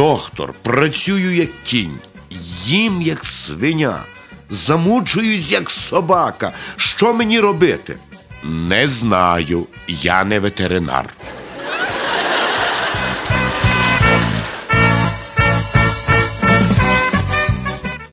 доктор, працюю як кінь, їм як свиня, замучуюсь як собака. Що мені робити? Не знаю, я не ветеринар.